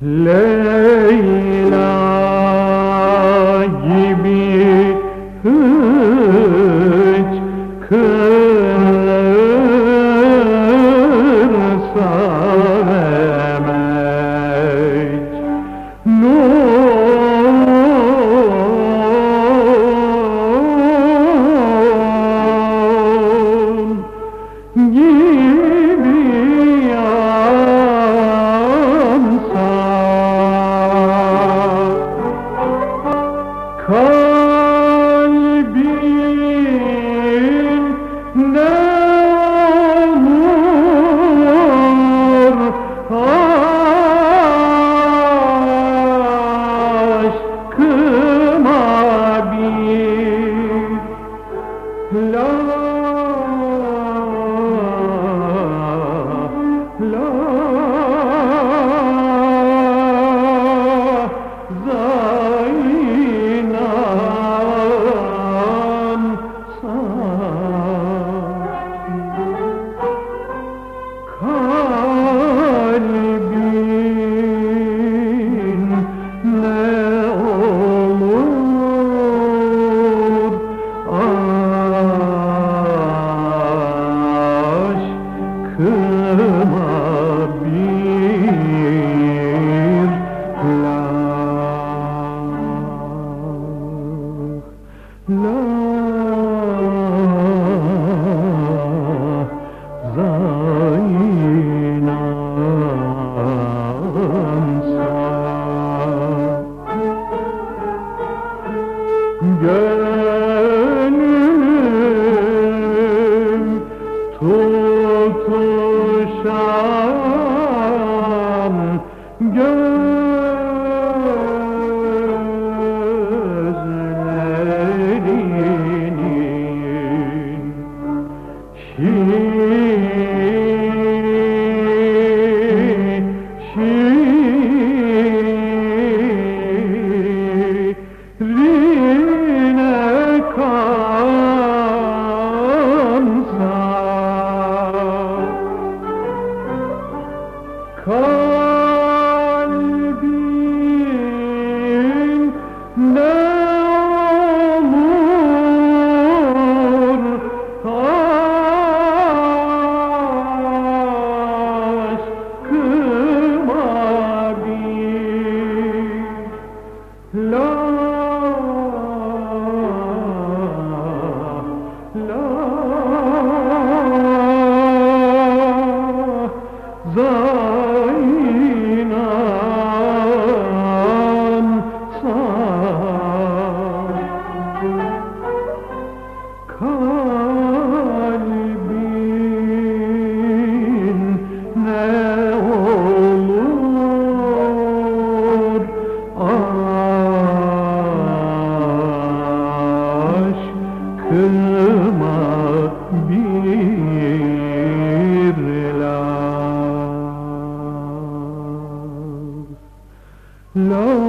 Leyla aşkıma tutuşan gözlerinin şiir love love love başıma bir laf Laf